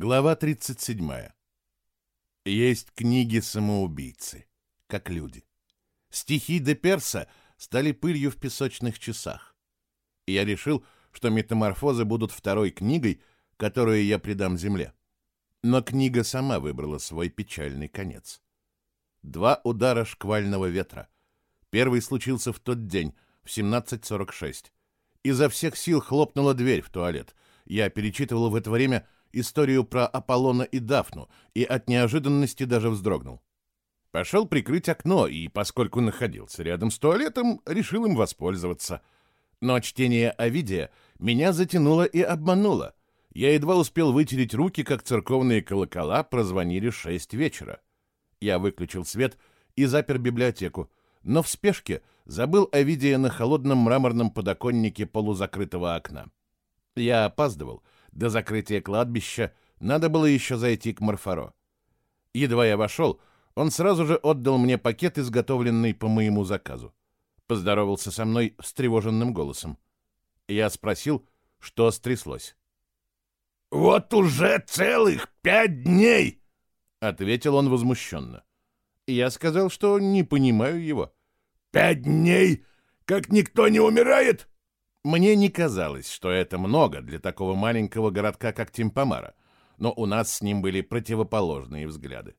Глава 37. Есть книги-самоубийцы, как люди. Стихи де Перса стали пылью в песочных часах. И я решил, что метаморфозы будут второй книгой, которую я придам земле. Но книга сама выбрала свой печальный конец. Два удара шквального ветра. Первый случился в тот день, в 17.46. Изо всех сил хлопнула дверь в туалет. Я перечитывал в это время историю про Аполлона и Дафну и от неожиданности даже вздрогнул. Пошел прикрыть окно и, поскольку находился рядом с туалетом, решил им воспользоваться. Но чтение Овидия меня затянуло и обмануло. Я едва успел вытереть руки, как церковные колокола прозвонили шесть вечера. Я выключил свет и запер библиотеку, но в спешке забыл Овидия на холодном мраморном подоконнике полузакрытого окна. Я опаздывал — до закрытия кладбища надо было еще зайти к Марфаро. Едва я вошел, он сразу же отдал мне пакет, изготовленный по моему заказу. Поздоровался со мной встревоженным голосом. Я спросил, что стряслось. «Вот уже целых пять дней!» — ответил он возмущенно. Я сказал, что не понимаю его. «Пять дней, как никто не умирает?» Мне не казалось, что это много для такого маленького городка, как Тимпомара, но у нас с ним были противоположные взгляды.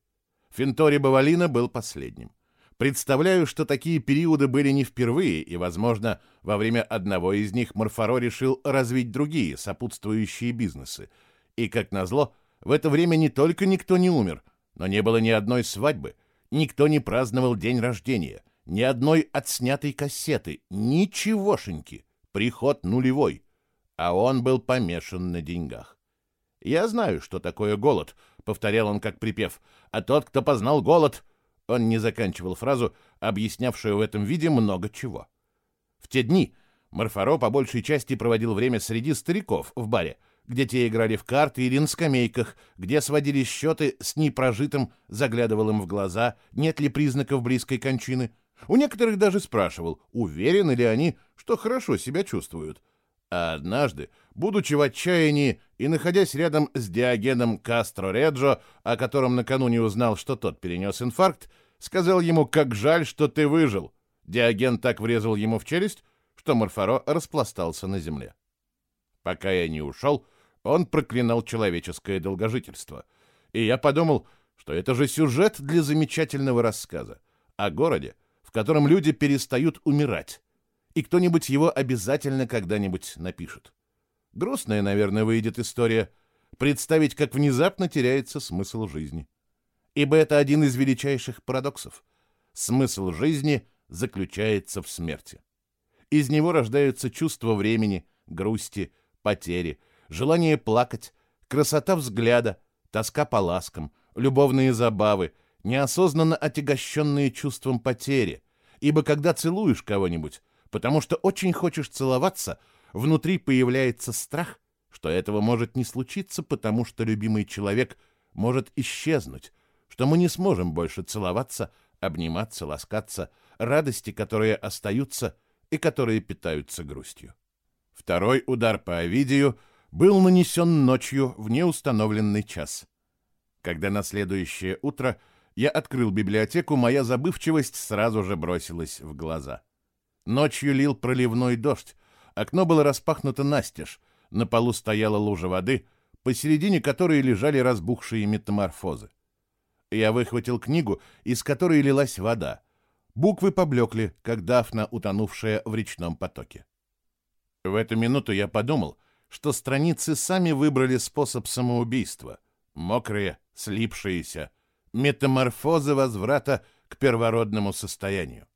Финтори Бавалина был последним. Представляю, что такие периоды были не впервые, и, возможно, во время одного из них Морфаро решил развить другие сопутствующие бизнесы. И, как назло, в это время не только никто не умер, но не было ни одной свадьбы, никто не праздновал день рождения, ни одной отснятой кассеты, ничегошеньки приход нулевой, а он был помешан на деньгах. «Я знаю, что такое голод», — повторял он как припев, «а тот, кто познал голод...» Он не заканчивал фразу, объяснявшую в этом виде много чего. В те дни Марфаро по большей части проводил время среди стариков в баре, где те играли в карты или на скамейках, где сводили счеты с непрожитым, заглядывал им в глаза, нет ли признаков близкой кончины, у некоторых даже спрашивал, уверены ли они, что хорошо себя чувствуют. А однажды, будучи в отчаянии и находясь рядом с Диогеном Кастро-Реджо, о котором накануне узнал, что тот перенес инфаркт, сказал ему, как жаль, что ты выжил. Диоген так врезал ему в челюсть, что Морфаро распластался на земле. Пока я не ушел, он проклинал человеческое долгожительство. И я подумал, что это же сюжет для замечательного рассказа о городе, в котором люди перестают умирать, и кто-нибудь его обязательно когда-нибудь напишет. Грустная, наверное, выйдет история, представить, как внезапно теряется смысл жизни. Ибо это один из величайших парадоксов. Смысл жизни заключается в смерти. Из него рождаются чувства времени, грусти, потери, желание плакать, красота взгляда, тоска по ласкам, любовные забавы, неосознанно отягощенные чувством потери, ибо когда целуешь кого-нибудь, потому что очень хочешь целоваться, внутри появляется страх, что этого может не случиться, потому что любимый человек может исчезнуть, что мы не сможем больше целоваться, обниматься, ласкаться, радости, которые остаются и которые питаются грустью. Второй удар по Овидию был нанесен ночью в неустановленный час. Когда на следующее утро я открыл библиотеку, моя забывчивость сразу же бросилась в глаза. Ночью лил проливной дождь, окно было распахнуто настежь, на полу стояла лужа воды, посередине которой лежали разбухшие метаморфозы. Я выхватил книгу, из которой лилась вода. Буквы поблекли, как дафна, утонувшая в речном потоке. В эту минуту я подумал, что страницы сами выбрали способ самоубийства. Мокрые, слипшиеся, метаморфозы возврата к первородному состоянию.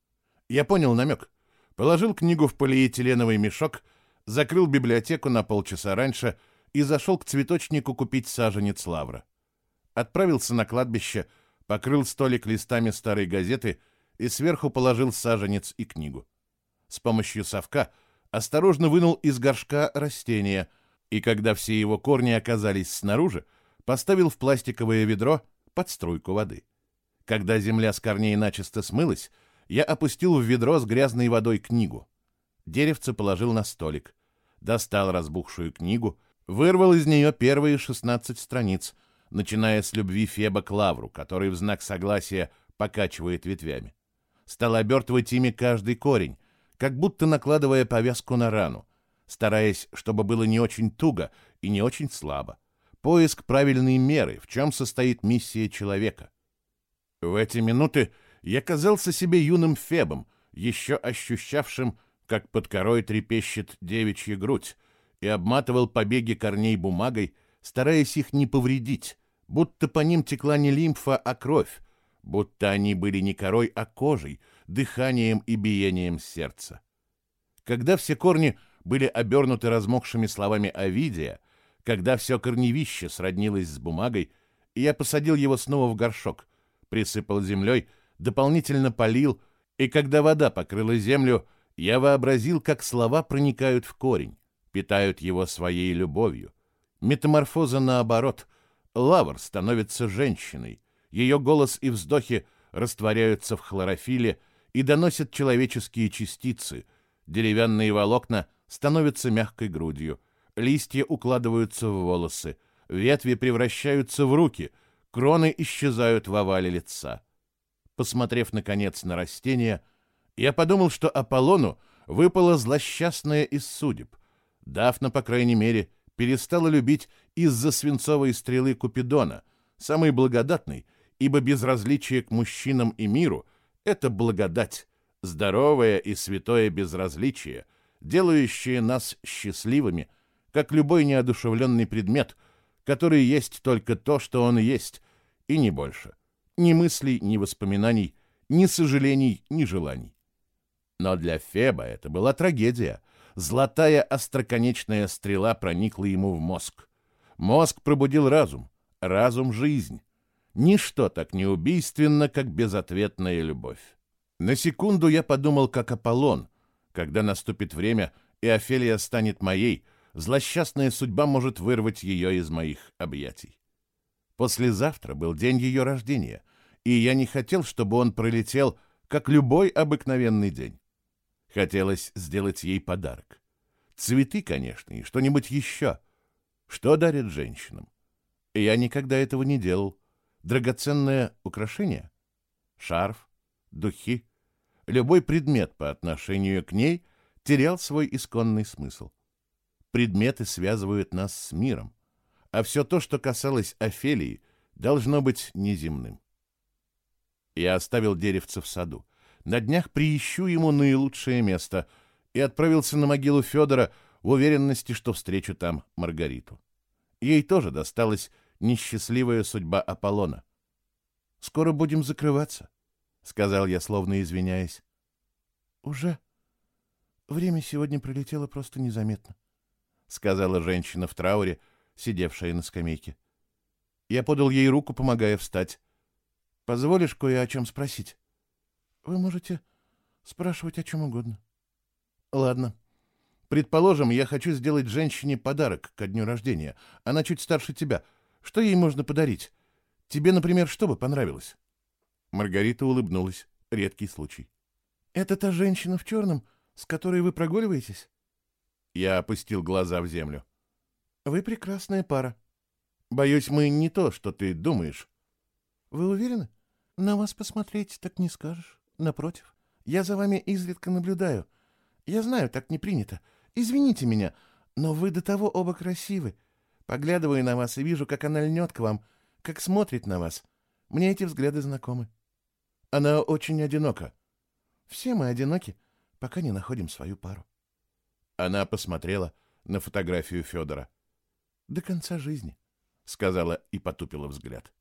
Я понял намек. Положил книгу в полиэтиленовый мешок, закрыл библиотеку на полчаса раньше и зашел к цветочнику купить саженец лавра. Отправился на кладбище, покрыл столик листами старой газеты и сверху положил саженец и книгу. С помощью совка осторожно вынул из горшка растения, и когда все его корни оказались снаружи, поставил в пластиковое ведро — под струйку воды. Когда земля с корней начисто смылась, я опустил в ведро с грязной водой книгу. Деревце положил на столик, достал разбухшую книгу, Вырвал из нее первые 16 страниц, начиная с любви Феба к Лавру, который в знак согласия покачивает ветвями. Стал обертывать ими каждый корень, как будто накладывая повязку на рану, стараясь, чтобы было не очень туго и не очень слабо. Поиск правильной меры, в чем состоит миссия человека. В эти минуты я казался себе юным Фебом, еще ощущавшим, как под корой трепещет девичья грудь, и обматывал побеги корней бумагой, стараясь их не повредить, будто по ним текла не лимфа, а кровь, будто они были не корой, а кожей, дыханием и биением сердца. Когда все корни были обернуты размокшими словами Овидия, когда все корневище сроднилось с бумагой, я посадил его снова в горшок, присыпал землей, дополнительно полил, и когда вода покрыла землю, я вообразил, как слова проникают в корень, питают его своей любовью. Метаморфоза наоборот. Лавр становится женщиной. Ее голос и вздохи растворяются в хлорофиле и доносят человеческие частицы. Деревянные волокна становятся мягкой грудью. Листья укладываются в волосы. Ветви превращаются в руки. Кроны исчезают в овале лица. Посмотрев, наконец, на растения, я подумал, что Аполлону выпало злосчастное из судеб. Дафна, по крайней мере, перестала любить из-за свинцовой стрелы Купидона, самой благодатной, ибо безразличие к мужчинам и миру — это благодать, здоровое и святое безразличие, делающее нас счастливыми, как любой неодушевленный предмет, который есть только то, что он есть, и не больше — ни мыслей, ни воспоминаний, ни сожалений, ни желаний. Но для Феба это была трагедия. Золотая остроконечная стрела проникла ему в мозг. Мозг пробудил разум, разум — жизнь. Ничто так не убийственно, как безответная любовь. На секунду я подумал, как Аполлон. Когда наступит время, и Офелия станет моей, злосчастная судьба может вырвать ее из моих объятий. Послезавтра был день ее рождения, и я не хотел, чтобы он пролетел, как любой обыкновенный день. Хотелось сделать ей подарок. Цветы, конечно, и что-нибудь еще. Что дарят женщинам? Я никогда этого не делал. Драгоценное украшение? Шарф? Духи? Любой предмет по отношению к ней терял свой исконный смысл. Предметы связывают нас с миром а все то, что касалось Офелии, должно быть неземным. Я оставил деревце в саду. На днях приищу ему наилучшее место и отправился на могилу Федора в уверенности, что встречу там Маргариту. Ей тоже досталась несчастливая судьба Аполлона. «Скоро будем закрываться», — сказал я, словно извиняясь. «Уже? Время сегодня пролетело просто незаметно», — сказала женщина в трауре, — сидевшая на скамейке. Я подал ей руку, помогая встать. «Позволишь кое о чем спросить?» «Вы можете спрашивать о чем угодно». «Ладно. Предположим, я хочу сделать женщине подарок ко дню рождения. Она чуть старше тебя. Что ей можно подарить? Тебе, например, что бы понравилось?» Маргарита улыбнулась. Редкий случай. «Это та женщина в черном, с которой вы прогуливаетесь?» Я опустил глаза в землю. Вы прекрасная пара. Боюсь, мы не то, что ты думаешь. Вы уверены? На вас посмотреть так не скажешь. Напротив, я за вами изредка наблюдаю. Я знаю, так не принято. Извините меня, но вы до того оба красивы. Поглядываю на вас и вижу, как она льнет к вам, как смотрит на вас. Мне эти взгляды знакомы. Она очень одинока. Все мы одиноки, пока не находим свою пару. Она посмотрела на фотографию Федора. До конца жизни, — сказала и потупила взгляд.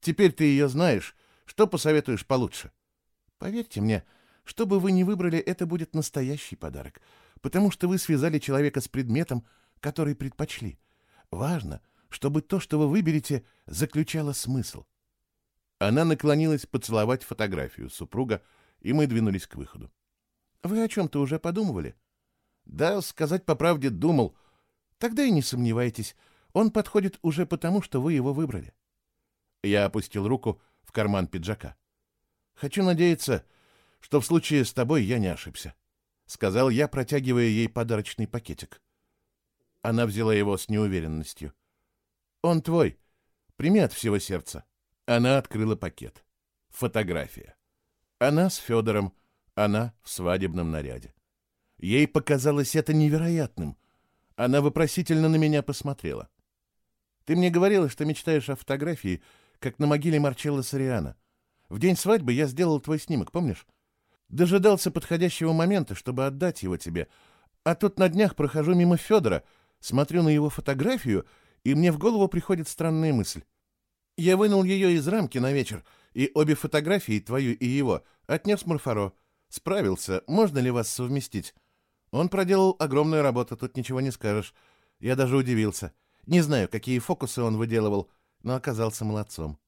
Теперь ты ее знаешь. Что посоветуешь получше? Поверьте мне, что бы вы ни выбрали, это будет настоящий подарок, потому что вы связали человека с предметом, который предпочли. Важно, чтобы то, что вы выберете, заключало смысл. Она наклонилась поцеловать фотографию супруга, и мы двинулись к выходу. «Вы о чем-то уже подумывали?» «Да, сказать по правде, думал», Тогда и не сомневайтесь, он подходит уже потому, что вы его выбрали. Я опустил руку в карман пиджака. Хочу надеяться, что в случае с тобой я не ошибся, сказал я, протягивая ей подарочный пакетик. Она взяла его с неуверенностью. «Он твой. Прими от всего сердца». Она открыла пакет. Фотография. Она с Федором, она в свадебном наряде. Ей показалось это невероятным. Она вопросительно на меня посмотрела. «Ты мне говорила, что мечтаешь о фотографии, как на могиле Марчелло Сориана. В день свадьбы я сделал твой снимок, помнишь? Дожидался подходящего момента, чтобы отдать его тебе. А тут на днях прохожу мимо Федора, смотрю на его фотографию, и мне в голову приходит странная мысль. Я вынул ее из рамки на вечер, и обе фотографии, твою и его, отнес Марфаро. Справился, можно ли вас совместить? Он проделал огромную работу, тут ничего не скажешь. Я даже удивился. Не знаю, какие фокусы он выделывал, но оказался молодцом.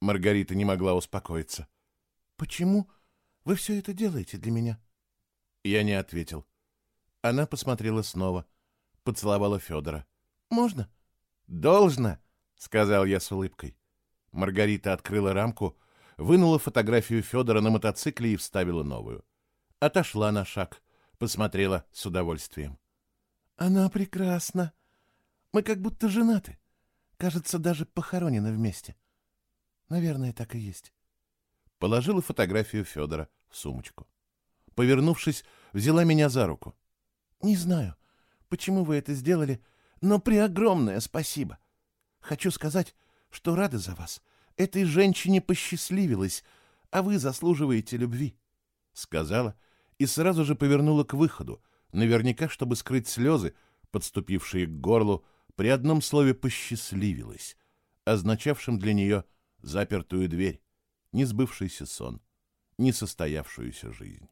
Маргарита не могла успокоиться. «Почему вы все это делаете для меня?» Я не ответил. Она посмотрела снова, поцеловала Федора. «Можно?» «Должно», — сказал я с улыбкой. Маргарита открыла рамку, вынула фотографию Федора на мотоцикле и вставила новую. Отошла на шаг, посмотрела с удовольствием. «Она прекрасна. Мы как будто женаты. Кажется, даже похоронены вместе. Наверное, так и есть». Положила фотографию Федора в сумочку. Повернувшись, взяла меня за руку. «Не знаю, почему вы это сделали, но преогромное спасибо. Хочу сказать, что рада за вас. Этой женщине посчастливилось, а вы заслуживаете любви», — сказала и сразу же повернула к выходу, наверняка, чтобы скрыть слезы, подступившие к горлу, при одном слове «посчастливилось», означавшем для нее запертую дверь, несбывшийся сон, несостоявшуюся жизнь.